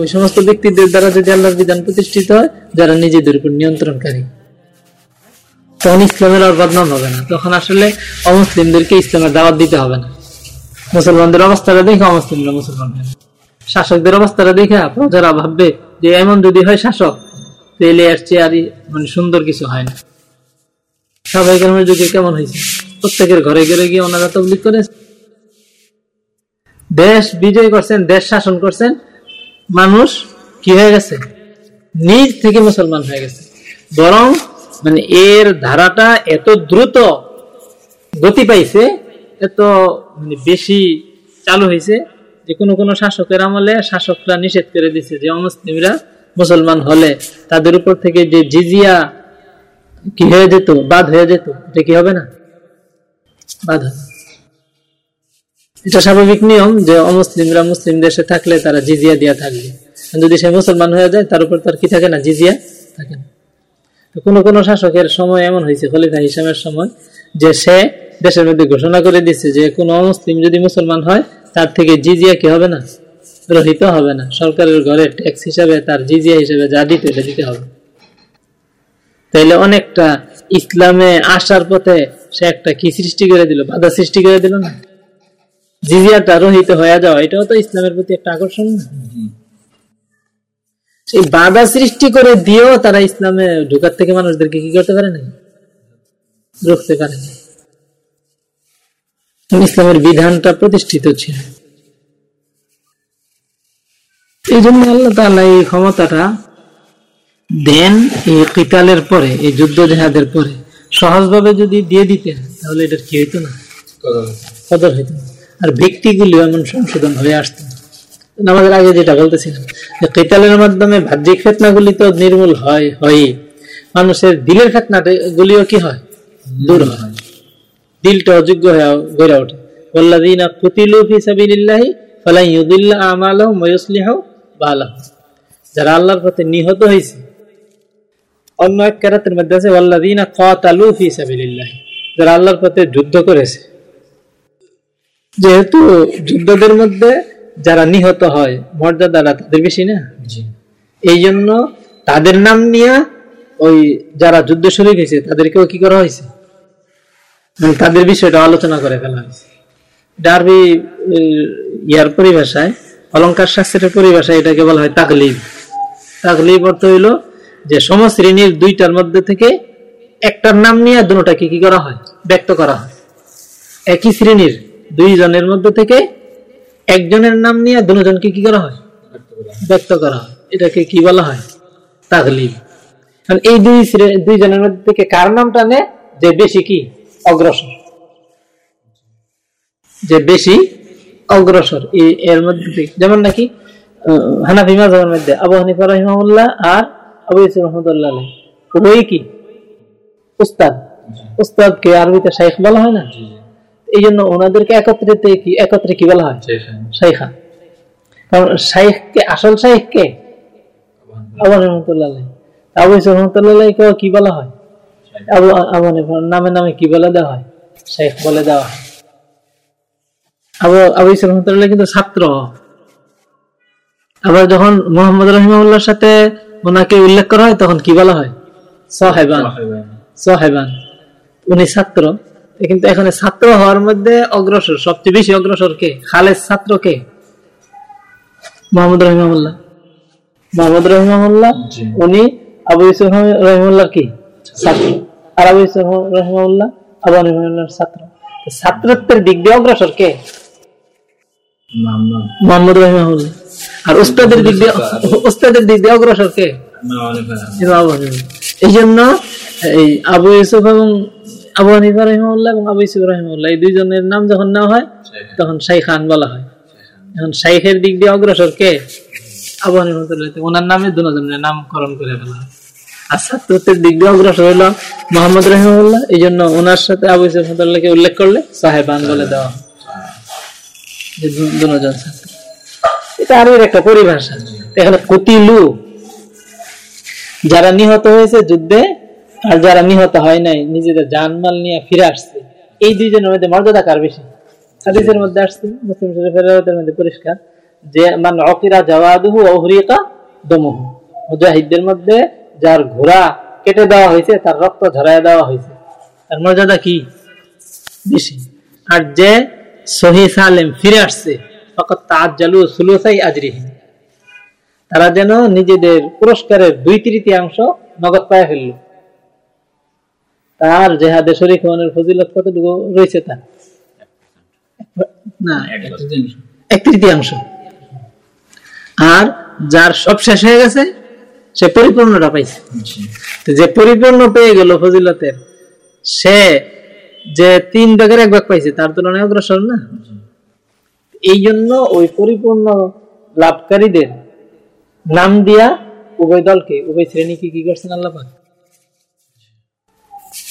ওই সমস্ত ব্যক্তিদের দ্বারা যদি আল্লাহর বিধান প্রতিষ্ঠিত হয়, যারা নিজেদের উপর নিয়ন্ত্রণকারী। তখন ইসলামের আর বদনাম হবে না। তখন আসলে অমুসলিমদেরকে ইসলামের দাওয়াত দিতে হবে না। মুসলমানদের অবস্থাটা দেখে অমুসলিমরা মুসলমান হয় শাসকদের অবস্থাটা দেখে প্রজারা ভাববে যে এমন যদি হয় শাসক আর চেয়ে আর মানে সুন্দর কিছু হয় না। সবাই গ্রামের যুগে কেমন হয়েছে? প্রত্যেকের ঘরে ঘরে গিয়ে ওনারা তবলিক করে দেশ বিজয় করছেন, দেশ শাসন করছেন মানুষ কি হয়ে গেছে? নিজ থেকে মুসলমান হয়ে গেছে। বরং মানে এর ধারাটা এত দ্রুত গতি পাইছে, এত মানে বেশি চালু হয়েছে যে কোনো কোনো শাসকের আমলে শাসকরা নিষেধ করে দিছে যে অমুসলিমরা মুসলমান হলে। তাদের উপর থেকে যে জিজিয়া কি হয়ে যেত, বাদ হয়ে যেত, এটা কি হবে না? বাদ হবে। এটা স্বাভাবিক নিয়ম যে অমুসলিমরা মুসলিম দেশে থাকলে তারা জিজিয়া দিয়া থাকবে। যদি সে মুসলমান হয়ে যায়, তার উপর তার কি থাকে না, জিজিয়া থাকে না। কোনো কোনো শাসকের সময় এমন হয়েছে, খলিফা হিসামের সময়, যে সে দেশের মধ্যে ঘোষণা করে দিচ্ছে যে কোনো অমুসলিম যদি মুসলমান হয়, তার থেকে জিজিয়া কি হবে না? রহিত হবে না। সরকারের ঘরে ট্যাক্স হিসাবে তার জিজিয়া হিসাবে যা দিতে এটা দিতে হবে। তাইলে অনেকটা ইসলামে আসার পথে সে একটা কি সৃষ্টি করে দিল? বাধা সৃষ্টি করে দিল না? জিজিয়াটা রহিত হয়ে যাওয়া এটাও তো ইসলামের প্রতি একটা আকর্ষণ সেই বাধা সৃষ্টি করে দিয়েও তারা ইসলামে ঢুকার থেকে মানুষদেরকে কি করতে পারে না রুখতে পারে না ইসলামের বিধানটা প্রতিষ্ঠিত ছিল। এই জন্য আল্লাহ তাআলা এই ক্ষমতাটা দেন এই কিতালের পরে এই যুদ্ধ জেহাদের পরে। সহজভাবে যদি দিয়ে দিতেন তাহলে এটা কি হইতো না? কদর হইতো না। আর ব্যক্তিগুলি এমন সংশোধন হয়ে আসতো আমাদের আগে যেটা বলতেছিলাম, যে কেতালের মাধ্যমে বাহ্যিক ফেতনাগুলি তো নির্মূল হয় হয় মানুষের দিলের ফেতনা গুলিও কি হয়? দূর হয়। দিলটা অযোগ্য হয়ে গড়ে ওঠে। ওয়াল্লাযীনা কুতিলু ফি সাবিলিল্লাহি ফালা ইউদিল্লা আমালাহুম ওয়া ইউসলিহু বালাহুম। যারা আল্লাহর পথে নিহত হয়েছে, অন্য এক কেরাতের মধ্যে আছে, ওয়াল্লাযীনা কাতালু ফি সাবিলিল্লাহি। যারা আল্লাহর পথে যুদ্ধ করেছে যেহেতু যুদ্ধদের মধ্যে যারা নিহত হয় মর্যাদাটা তাদের বেশি না? এই জন্য তাদের নাম নিয়ে ওই যারা যুদ্ধ শুরু হয়েছে তাদেরকেও কি করা হয়েছে? মানে তাদের বিষয়টা আলোচনা করে ফেলা হয়েছে। ডারবি ইয়ার পরিভাষায় অলঙ্কার শাস্ত্রের পরিভাষায় এটাকে বলা হয় তাকলিব তাকলিব অর্থ হইল যে সমশ্রেণীর দুইটার মধ্যে থেকে একটার নাম নিয়ে দুটাকে কি করা হয়? ব্যক্ত করা হয়। একই শ্রেণির দুইজনের মধ্যে থেকে একজনের নাম নিয়ে দুজনকে কি করা হয়? ব্যক্ত করা হয়। এটাকে কি বলা হয়? তাগলিব। এই দুই দুইজনের মধ্যে থেকে কার নামটা নে যে বেশি কি? অগ্রসর। যে বেশি অগ্রসর। এর মধ্যে যেমন নাকি হানাফি মাঝহের মধ্যে আবু হানিফা রহিমাউল্লাহ আর আবু ইসুর রহমতুল্লাহ উভয়ই কি? উস্তাদ। উস্তাদকে আরবিতে শাইখ বলা হয় না? এই জন্য ওনাদেরকে একত্রিত কি একত্রে কি বলা হয়? শাইখা কারণ শাইখকে আসল শাইখকে আবু রহমতুল্লাহ আবু কি বলা হয়? আবু আবু নামে নামে কি বলে দেওয়া হয়? শাইখ বলে দেওয়া হয়। আবু আবু রহমতুল্লাহ কিন্তু ছাত্র। আবার যখন মোহাম্মদ রহিমাউল্লাহর সাথে ওনাকে উল্লেখ করা হয় তখন কি বলা হয়? সাহেবান। সাহেবান। উনি ছাত্র। কিন্তু এখানে ছাত্র হওয়ার মধ্যে অগ্রসর সবচেয়ে বেশি অগ্রসর কে? খালেদ ছাত্র কে? মোহাম্মদ রহিমাউল্লাহ মোহাম্মদ রহিমাউল্লাহ উনি আবু ইসুফ রহিমুল্লাহ কি? ছাত্র। আর আবু ইসুফ রহিমাউল্লাহ আবু ছাত্র। ছাত্রত্বের দিক দিয়ে অগ্রসর কে? মোহাম্মদ। রহিমাউল্লাহ আর উস্তাদের দিক দিয়ে উস্তাদের দিক দিয়ে অগ্রসর কে? এই জন্য এই আবু ইউসুফ এবং আবু হানিফা রহিমউল্লাহ এবং আবু ইসুফ রহিমউল্লাহ এই দুইজনের নাম যখন নেওয়া হয় তখন শাইখান বলা হয়। এখন শাইখের দিক দিয়ে অগ্রসর কে? আবু হানিফা ওনার নামে দুজনের নামকরণ করে ফেলা হয়। আর ছাত্রত্বের দিক দিয়ে অগ্রসর মোহাম্মদ রহিমউল্লাহ এই জন্য ওনার সাথে আবু ইসুফ রহমতুল্লাহকে উল্লেখ করলে সাহেবান বলে দেওয়া যে দুজন ছাত্র এটা আরও একটা পরিভাষা। এখানে কতিলু যারা নিহত হয়েছে যুদ্ধে আর যারা নিহত হয় নাই, নিজেদের জানমাল নিয়ে ফিরে আসছে, এই দুইজনের মধ্যে মর্যাদা কার বেশি? হাদিসের মধ্যে আসছে, মুসলিম শরীফের মধ্যে পরিষ্কার, যে মান অকিরা জাওয়াদুহু অহরিকা দমুহু। মুজাহিদদের মধ্যে যার ঘোড়া কেটে দেওয়া হয়েছে, তার রক্ত ঝরায় দেওয়া হয়েছে, তার মর্যাদা কি? বেশি। আর যে সহি সালেম ফিরে আসছে ফকত তাজ্জালু সুলুসাই আজরিহীন তারা যেন নিজেদের পুরস্কারের দুই তৃতীয়াংশ নগদ পায় ফেলল। তার জেহাদে শরীর হওয়ানোর ফজিলত কতটুকু রয়েছে তার? না এক তৃতীয়াংশ। আর যার সব শেষ হয়ে গেছে সে পরিপূর্ণটা পাইছে। যে পরিপূর্ণ পেয়ে গেল ফজিলতের সে যে তিন ভাগের এক ভাগ পাইছে তার তুলনায় অগ্রসর না? এই জন্য ওই পরিপূর্ণ লাভকারীদের নাম দিয়া উভয় দলকে উভয় শ্রেণীকে কি করছেন আল্লাহ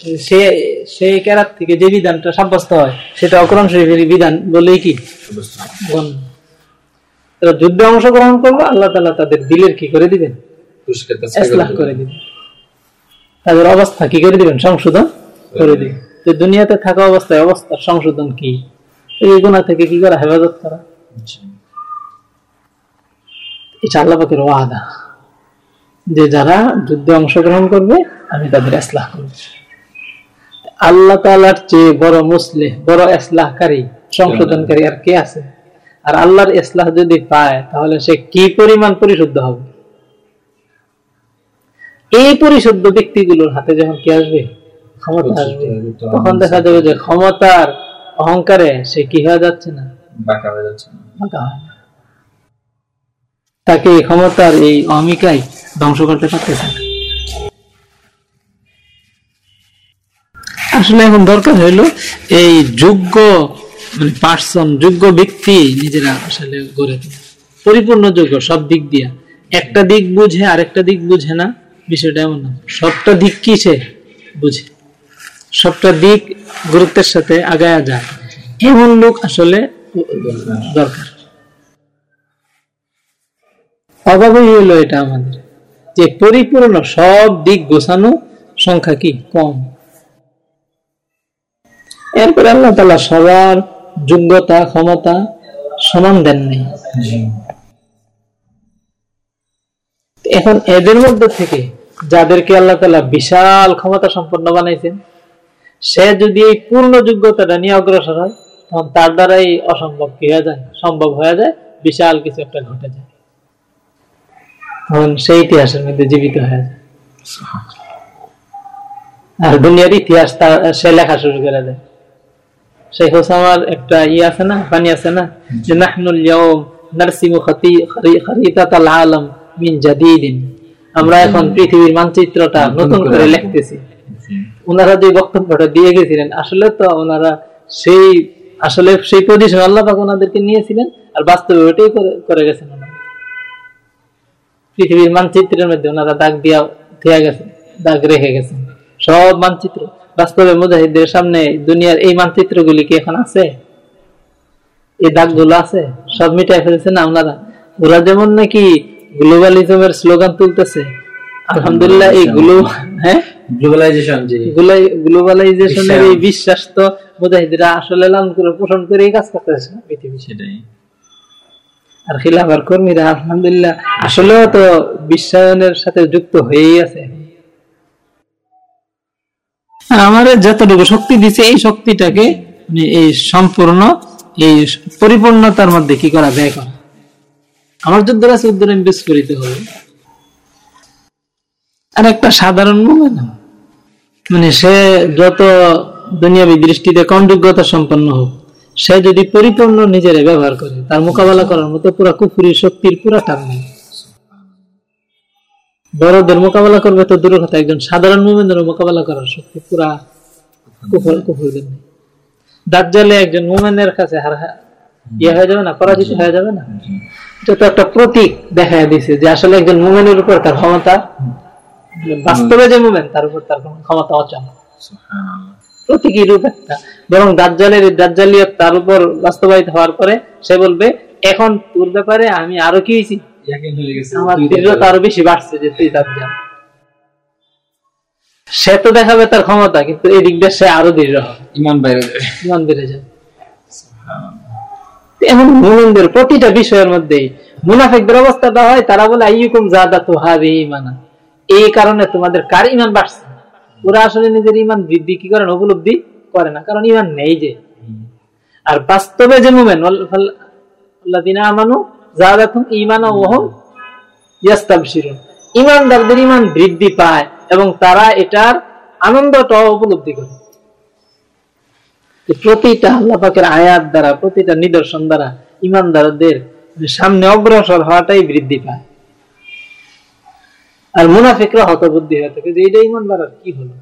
সে সেই কেরাত থেকে যে বিধানটা সাব্যস্ত হয় সেটা অকরণ শরীফের বিধান বলেই কি? যুদ্ধে অংশগ্রহণ করব আল্লাহ তালা তাদের দিলের কি করে দিবেন? করে দিবেন। তাদের অবস্থা কি করে দিবেন? সংশোধন করে দিবেন। তো দুনিয়াতে থাকা অবস্থায় অবস্থার সংশোধন কি? এই গুণা থেকে কি করা হেফাজত করা? এটা আল্লাহ পাকের ওয়াদা। যে যারা যুদ্ধে অংশগ্রহণ করবে আমি তাদের এসলাহ করব। আল্লাহ তালার চেয়ে বড় মুসলে বড় এসলাহকারী সংশোধনকারী আর কে আছে? আর আল্লাহর এসলাহ যদি পায় তাহলে সে কি পরিমাণ পরিশুদ্ধ হবে? এই পরিশুদ্ধ ব্যক্তিগুলোর হাতে যখন কি আসবে? ক্ষমতা আসবে। তখন দেখা যাবে যে ক্ষমতার অহংকারে সে কি হয়ে যাচ্ছে না? বাঁকা হয়ে যাচ্ছে বাঁকা হয় তাকে ক্ষমতার এই অমিকায় ধ্বংস করতে পারতেছে আসলে এখন দরকার হইল এই যোগ্য মানে পার্সন যোগ্য ব্যক্তি নিজেরা আসলে গড়ে পরিপূর্ণ যোগ্য, সব দিক দিয়া। একটা দিক বুঝে, আরেকটা দিক বুঝে না, বিষয়টা এমন না। সবটা দিক কি সে বুঝে। সবটা দিক গুরুত্বের সাথে আগায়া যায়। এমন লোক আসলে দরকার। অভাবই হলো এটা আমাদের। যে পরিপূর্ণ সব দিক গোছানো সংখ্যা কি? কম। এরপরে আল্লাহ তালা সবার যোগ্যতা ক্ষমতা সমান দেন নেই। এখন এদের মধ্যে থেকে যাদেরকে আল্লাহ তালা বিশাল ক্ষমতা সম্পন্ন বানাইছেন সে যদি এই পূর্ণ যোগ্যতাটা নিয়ে অগ্রসর হয় তখন তার দ্বারাই অসম্ভব কি হয়ে যায়? সম্ভব হয়ে যায় বিশাল কিছু একটা ঘটে যায়। তখন সেই ইতিহাসের মধ্যে জীবিত হয়ে যায়। আর দুনিয়ার ইতিহাস তার সে লেখা শুরু করে দেয়। শেখ ওসামার একটা ইয়ে আছে না পানি আছে না? যে নাহনুল ইয়াউম নারসিমু খারিতাতাল আলম মিন জাদিদিন। আমরা এখন পৃথিবীর মানচিত্রটা নতুন করে লিখতেছি। ওনারা যে বক্তব্যটা দিয়ে গেছিলেন আসলে তো ওনারা সেই আসলে সেই পজিশন আল্লাহ পাক ওনাদেরকে নিয়েছিলেন আর বাস্তবে ওটাই করে গেছেন ওনারা পৃথিবীর মানচিত্রের মধ্যে ওনারা দাগ দিয়া থেয়া গেছে দাগ রেখে গেছেন। সব মানচিত্র। বাস্তবে মুজাহিদদের সামনে দুনিয়ার এই মানচিত্রগুলি কি এখন আছে? এই দাগগুলো আছে? সব মিটাই ফেলেছে না ওনারা ওরা যেমন নাকি গ্লোবালিজমের স্লোগান তুলতেছে। আলহামদুলিল্লাহ এই গ্লো হ্যাঁ? গ্লোবালাইজেশন গ্লোবালাইজেশনের এই বিশ্বাস তো মুজাহিদরা আসলে লালন করে পোষণ করে কাজ করতেছে পৃথিবী সেটাই। আর খিলাফার কর্মীরা আলহামদুলিল্লাহ আসলেও তো বিশ্বায়নের সাথে যুক্ত হয়েই আছে। আমার যতটুকু শক্তি দিছে, এই শক্তিটাকে এই সম্পূর্ণ, এই পরিপূর্ণতার মধ্যে কি করা, ব্যয় করা। আমার যুদ্ধ আছে, উদ্ধার বিস্ফোরিত হবে। আর একটা সাধারণ মোমেন। মানে সে যত দুনিয়াবী দৃষ্টিতে কম যোগ্যতা সম্পন্ন হোক, সে যদি পরিপূর্ণ নিজের ব্যবহার করে, তার মোকাবেলা করার মতো পুরা কুকুরের শক্তির পুরা টান নেই। বড়দের মোকাবেলা করবে তো দূর কথা একজন সাধারণ মোমেনের মোকাবেলা করার শক্তি পুরা কুফর কুফুরদের নেই দাজ্জালে একজন মোমেনের কাছে হার ইয়ে হয়ে যাবে না পরাজিত হয়ে যাবে না? এটা তো একটা প্রতীক দেখা দিছে যে আসলে একজন মুমেনের উপর তার ক্ষমতা বাস্তবে যে মুমেন তার উপর তার ক্ষমতা অচল। প্রতীকী রূপ একটা। বরং দাজ্জালের দাজ্জালিয়ত তার উপর বাস্তবায়িত হওয়ার পরে সে বলবে এখন তোর ব্যাপারে আমি আরও কি হয়েছি? বেশি বাড়ছে যে তুই সে তো দেখাবে তার ক্ষমতা কিন্তু এদিক দিয়ে সে আরও দৃঢ়। ইমান যাবে ইমান বেড়ে যাবে এমন মুমিনদের প্রতিটা বিষয়ের মধ্যেই মুনাফিকদের অবস্থাটা হয় তারা বলে আইয়ুকুম জাদা তো হাবি ইমানা এই কারণে তোমাদের কার ইমান বাড়ছে? ওরা আসলে নিজের ইমান বৃদ্ধি কি করেন উপলব্ধি করে না কারণ ইমান নেই যে। আর বাস্তবে যে মুমেন আল্লাদিনা আমানু জাদাতুম ইয়াস্তাবশিরুন। বৃদ্ধি পায় এবং তারা এটার আনন্দটা উপলব্ধি করে। প্রতিটা আল্লাহ পাকের আয়াত দ্বারা, প্রতিটা নিদর্শন দ্বারা ইমানদারদের সামনে অগ্রসর হওয়াটাই বৃদ্ধি পায়। আর মুনাফিকরা হতবুদ্ধি হয়ে থাকে যে এটা ইমান বাড়ার কি হলো?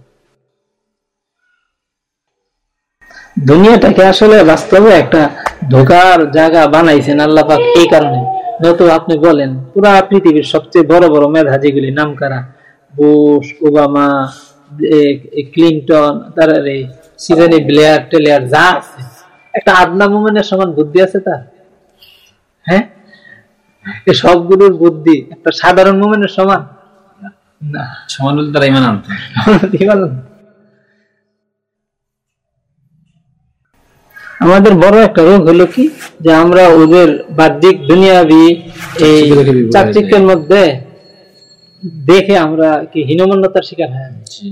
দুনিয়াটাকে আসলে বাস্তবে একটা ধোকার জায়গা বানাইছেন আল্লাহ পাক এই কারণে। যত আপনি বলেন পুরা পৃথিবীর সবচেয়ে বড় বড় মেধা যেগুলি নাম কারা বুশ ওবামা ক্লিন্টন তার সিজনি ব্লেয়ার টেলিয়ার যা আছে। একটা আদনা মোমেনের সমান বুদ্ধি আছে তার? হ্যাঁ? এ সবগুলোর বুদ্ধি একটা সাধারণ মোমেনের সমান? না। সমান তারা ইমান আনতো। আমাদের বড় একটা রোগ হলো কি? যে আমরা ওদের বাহ্যিক দুনিয়াবি এই চাকচিক্যের মধ্যে দেখে আমরা কি হীনমন্যতার শিকার হয়ে যাচ্ছি।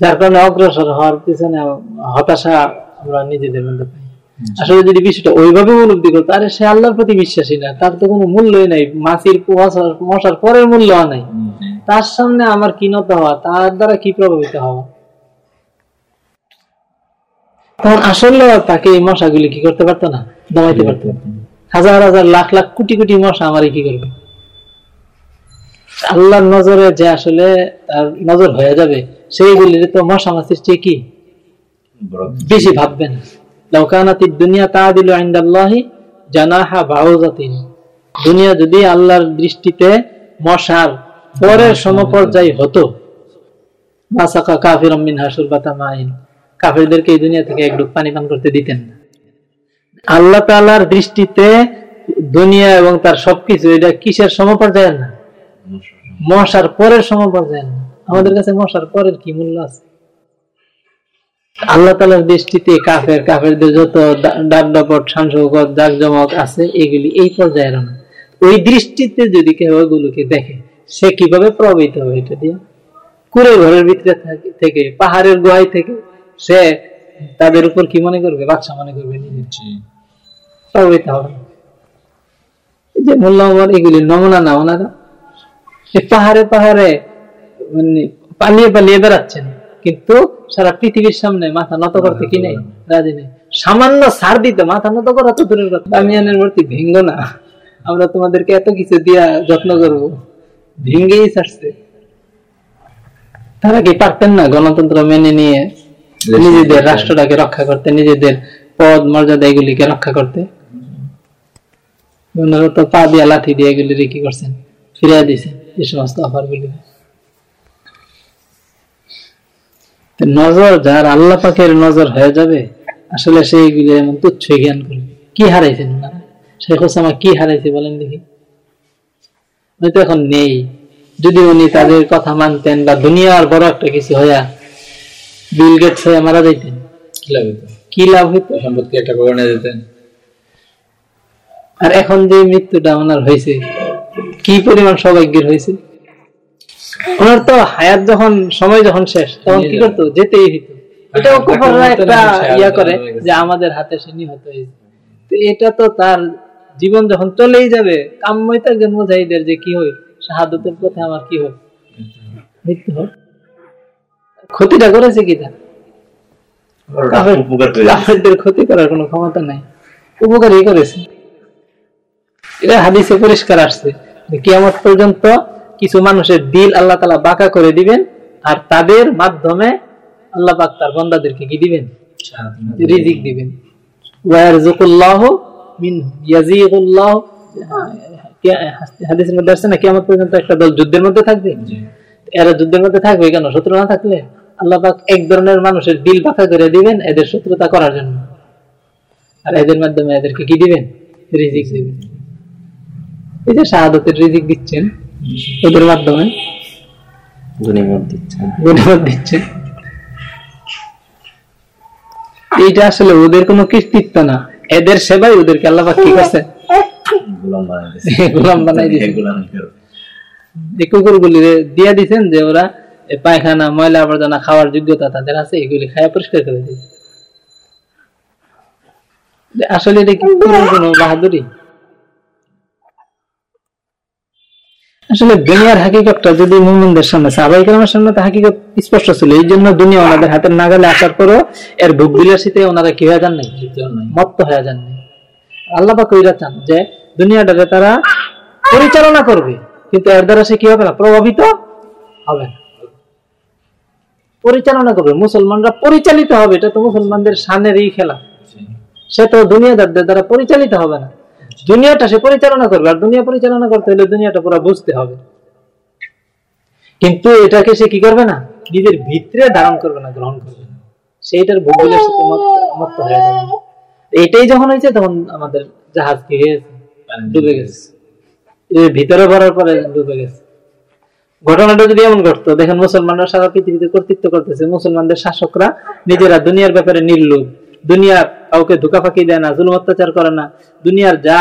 যার কারণে অগ্রসর হওয়ার পিছনে হতাশা আমরা নিজেদের মধ্যে পাই। আসলে যদি বিষয়টা ওইভাবে উপলব্ধি করতো আরে সে আল্লাহর প্রতি বিশ্বাসী না তার তো কোনো মূল্যই নাই। মাছির মশার পরের মূল্য নাই। তার সামনে আমার কি নত হওয়া তার দ্বারা কি প্রভাবিত হওয়া? তখন আসলে তাকে এই মশাগুলি কি করতে পারতো না? দমাইতে পারতো। হাজার হাজার লাখ লাখ কোটি কোটি মশা আমারই কি করবে? আল্লাহর নজরে যে আসলে তার নজর হয়ে যাবে সেইগুলি তো মশা মাছির চেয়ে কি? বেশি ভাববেন লৌকানাতি দুনিয়া তা দিল আইন্দাল্লাহি জানাহা বাউজাতিন। দুনিয়া যদি আল্লাহর দৃষ্টিতে মশার পরের সমপর্যায় হতো মাসাকা কাফির মিন হাসুর বাতা মাইন। কাফিরদেরকে এই দুনিয়া থেকে একটু পানি পান করতে দিতেন না। আল্লাহ তাআলার দৃষ্টিতে দুনিয়া এবং তার সবকিছু এটা কিসের সমপর্যায় না? মশার পরের সমপর্যায় না। আমাদের কাছে মশার পরের কি মূল্য আছে? আল্লাহ তালার দৃষ্টিতে কাফের, কাফেরদের যত ডাকডাপট সাংসকত জাকজমক আছে, এগুলি এই পর্যায়ের না। ওই দৃষ্টিতে যদি কেউ ওগুলোকে দেখে, সে কীভাবে প্রভাবিত হবে এটা দিয়ে? কুড়ে ঘরের ভিতরে থেকে পাহাড়ের গোহাই থেকে সে তাদের উপর কি মনে করবে? বাচ্চা মনে করবে প্রভাবিত হবে। যে মূল্যবান এগুলি নমুনা না ওনারা পাহাড়ে পাহাড়ে মানে পালিয়ে পালিয়ে বেড়াচ্ছেন। কিন্তু সারা পৃথিবীর সামনে মাথা নত করতে কি নেই? রাজি নেই। সামান্য সার দিতে মাথা নত করা তো দূরের কথা। দামিয়ানের মূর্তি ভেঙ্গ না। আমরা তোমাদেরকে এত কিছু দিয়া যত্ন করব। ভেঙ্গেই ছাড়ছে। তারা কি পারতেন না গণতন্ত্র মেনে নিয়ে? নিজেদের রাষ্ট্রটাকে রক্ষা করতে নিজেদের পদ মর্যাদা এগুলিকে রক্ষা করতে। তো পা দিয়া লাঠি দিয়ে এগুলি কি করছেন ফিরিয়ে দিয়েছেন এই সমস্ত অফার গুলি নজর যার আল্লাহ পাকের নজর হয়ে যাবে আসলে সেইগুলি এমন তুচ্ছ জ্ঞান করবে কি হারাইছেন ওনারা? শেখ ওসামা কি হারাইছে বলেন দেখি। উনি তো এখন নেই। যদি উনি তাদের কথা মানতেন বা দুনিয়ার বড় একটা কিছু হইয়া বিল গেটস মারা যাইতেন। কি লাভ হইতো? কি লাভ হইতো? সম্পদকে একটা দিতেন। আর এখন যে মৃত্যুটা ওনার হয়েছে কি পরিমাণ সৌভাগ্যের হয়েছে? ওনার তো হায়াত যখন সময় যখন শেষ তখন কি করতো? যেতেই হইতো। এটাও কুফাররা একটা ইয়া করে যে আমাদের হাতে সে নিহত হয়েছে। তো এটা তো তার জীবন যখন চলেই যাবে কাম্যই তো একজন যে কি হয় শাহাদতের পথে আমার কি হোক মৃত্যু হোক। ক্ষতিটা করেছে কি তা কাফেরদের ক্ষতি করার কোনো ক্ষমতা নাই। উপকারই করেছে। এটা হাদিসে পরিষ্কার আসছে কিয়ামত পর্যন্ত কিছু মানুষের দিল আল্লাহ তালা বাঁকা করে দিবেন আর তাদের মাধ্যমে আল্লাহ পাক তার বন্দাদেরকে কি দিবেন? রিজিক দিবেন। ওয়ারজুকুল্লাহ মিন ইয়াজিকুল্লাহ হাদিসের মধ্যে আসছে না কিয়ামত পর্যন্ত একটা দল যুদ্ধের মধ্যে থাকবে? এরা যুদ্ধের মধ্যে থাকবে কেন? শত্রু না থাকলে? আল্লাহ পাক এক ধরনের মানুষের দিল পাকা করে দিবেন এদের শত্রুতা করার জন্য। আর এদের মাধ্যমে এদেরকে কি দিবেন? রিজিক দিবেন। এই যে শাহাদতের রিজিক দিচ্ছেন ওদের মাধ্যমে দিচ্ছেন। এইটা আসলে ওদের কোনো কৃতিত্ব না। এদের সেবাই ওদেরকে আল্লাহ পাক কি করছে? গোলাম বানাই দিচ্ছে গোলাম বানাই দিছে। গোলাম কেউ এই কুকুরগুলি দিয়া দিচ্ছেন যে ওরা পায়খানা, ময়লা আবর্জনা খাওয়ার যোগ্যতা তাদের আছে, এগুলি খায়া পরিষ্কার করে দিবে আসলে এটা কি কোনো বাহাদুরি? আসলে দুনিয়ার হাকিকতটা যদি মুমিনদের সামনে সাহাবাই কেরামের সামনে তো হাকিকত স্পষ্ট ছিল, এই জন্য দুনিয়া ওনাদের হাতের নাগালে আসার পরও এর ভোগ বিলাসিতে ওনারা কি হয়ে যান নাই? মত্ত হয়ে যান নাই। আল্লাহ পাক ওইরা চান যে দুনিয়াটাকে তারা পরিচালনা করবে, কিন্তু এর দ্বারা সে কি হবে না? প্রভাবিত হবে না। পরিচালনা করবে মুসলমানরা পরিচালিত হবে এটা তো মুসলমানদের সানের এই খেলা সে তো দুনিয়াদারদের দ্বারা পরিচালিত হবে না। দুনিয়াটা সে পরিচালনা করবে আর দুনিয়া পরিচালনা করতে হলে দুনিয়াটা পুরো বুঝতে হবে। কিন্তু এটাকে সে কি করবে না? নিজের ভিতরে ধারণ করবে না গ্রহণ করবে না। সেইটার ভূগোলের সাথে হয়ে যাবে। এইটাই যখন হয়েছে তখন আমাদের জাহাজ কি হয়েছে? ডুবে গেছে। ভিতরে ভরার পরে ডুবে গেছে। ঘটনাটা যদি এমন ঘটতো দেখেন মুসলমানরা সারা পৃথিবীতে কর্তৃত্ব করতেছে। মুসলমানদের শাসকরা নিজেরা দুনিয়ার ব্যাপারে নির্লোভ। দুনিয়ার কাউকে ধোকা ফাঁকি দেয় না জুলুম অত্যাচার করে না। দুনিয়ার যা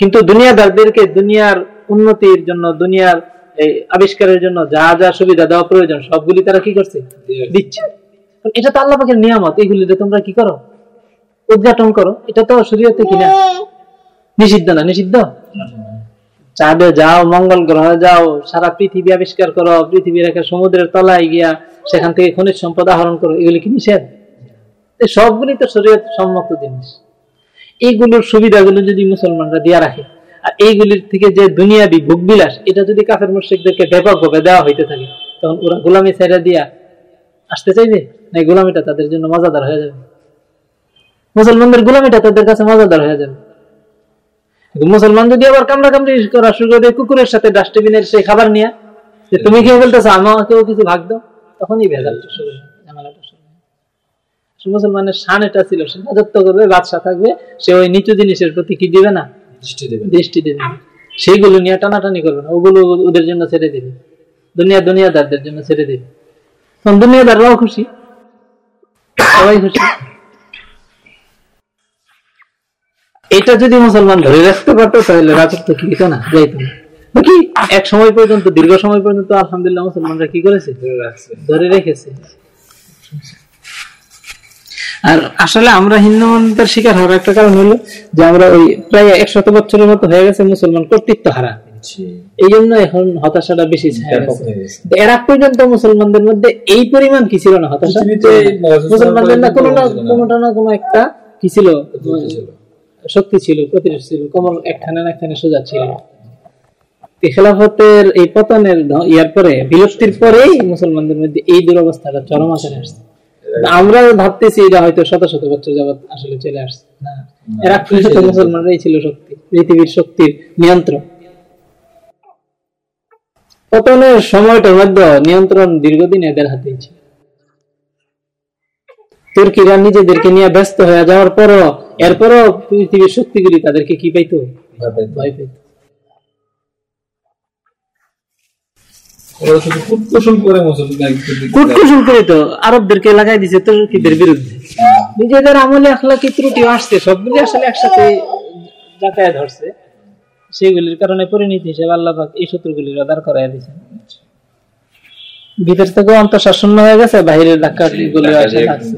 কিন্তু দুনিয়াদারদেরকে দুনিয়ার উন্নতির জন্য দুনিয়ার এই আবিষ্কারের জন্য যা যা সুবিধা দেওয়া প্রয়োজন সবগুলি তারা কি করছে? দিচ্ছে। এটা তো আল্লাহ পাকের নিয়ামত এইগুলিতে তোমরা কি করো? উদ্ঘাটন করো। এটা তো শরীয়তে কিনা নিষিদ্ধ না নিষিদ্ধ? চাঁদে যাও, মঙ্গল গ্রহে যাও, সারা পৃথিবী আবিষ্কার করো, পৃথিবীর একটা সমুদ্রের তলায় গিয়া সেখান থেকে খনিজ সম্পদ আহরণ করো। এগুলি কি নিষেধ? সবগুলি তো শরীয়ত সম্মত জিনিস। এইগুলোর সুবিধাগুলো যদি মুসলমানরা দিয়া রাখে, আর এইগুলির থেকে যে দুনিয়াবি ভোগ বিলাস এটা যদি কাফের মুশ্রিকদেরকে ব্যাপকভাবে দেওয়া হইতে থাকে, তখন ওরা গোলামি ছেড়ে দিয়া আসতে চাইবে? না গোলামিটা তাদের জন্য মজাদার হয়ে যাবে? মুসলমানদের গোলামিটা তাদের কাছে মজাদার হয়ে যাবে। মুসলমান যদি আবার কামড়া কামড়ি করা শুরু করে কুকুরের সাথে ডাস্টবিনের সেই খাবার নিয়ে যে তুমি খেয়ে বলতেছো আমাকেও কিছু ভাগ দাও তখনই ভেজালটা শুরু ঝামেলাটা শুরু মুসলমানের শান এটা ছিল সে রাজত্ব করবে বাদশাহ থাকবে সে ওই নিচু জিনিসের প্রতি কি দিবে না? দৃষ্টি দেবেন দৃষ্টি দেবে সেইগুলো নিয়ে টানাটানি করবে না ওগুলো ওদের জন্য ছেড়ে দেবে। দুনিয়া দুনিয়াদারদের জন্য ছেড়ে দেবে। তখন দুনিয়াদাররাও খুশি সবাই খুশি। এটা যদি মুসলমান ধরে রাখতে পারতো তাহলে রাজত্ব কি হতো না? যাইতো না। বাকি এক সময় পর্যন্ত দীর্ঘ সময় পর্যন্ত আলহামদুলিল্লাহ মুসলমানরা কি করেছে? ধরে রেখেছে। আর আসলে আমরা হিন্দু মন্ত্রের শিকার হওয়ার একটা কারণ হলো যে আমরা ওই প্রায় একশত বছরের মতো হয়ে গেছে মুসলমান কর্তৃত্ব হারা। এই জন্য এখন হতাশাটা বেশি। হয়ে। এর আগ পর্যন্ত মুসলমানদের মধ্যে এই পরিমাণ কি ছিল না হতাশা? মুসলমানদের না কোনো না ছিল না। কোনোটা না কোনো একটা কি ছিল। শক্তি ছিল প্রতিরোধ ছিল কমল একখানে একখানে সোজা ছিল। খেলাফতের এই পতনের ইয়ার পরে বিলুপ্তির পরেই মুসলমানদের মধ্যে এই দুরবস্থাটা চরম আকারে আসছে। আমরা ভাবতেছি এটা হয়তো শত শত বছর যাবত আসলে চলে আসছে। না এর পর্যন্ত মুসলমানরাই ছিল শক্তি পৃথিবীর শক্তির নিয়ন্ত্রণ পতনের সময়টার মধ্যে নিয়ন্ত্রণ দীর্ঘদিন এদের হাতেই ছিল। তুর্কিরা নিজেদেরকে নিয়ে ব্যস্ত হয়ে যাওয়ার পরও এরপরও পৃথিবীর শক্তিগুলি তাদেরকে কি পাইতো? ভয় পাইতো। ওরা করে মুসলমান কুটকুসুম করে তো আরবদেরকে লাগাই দিছে তুর্কিদের বিরুদ্ধে। নিজেদের আমলে আখলাকি ত্রুটি আসছে সবগুলি আসলে একসাথে যাতায়াত ধরছে। সেগুলির কারণে পরিণতি হিসেবে এই করাই দিয়েছেন। ভিতর থেকে অন্তঃশাসন হয়ে গেছে বাইরের ধাক্কা গুলি আসে লাগছে।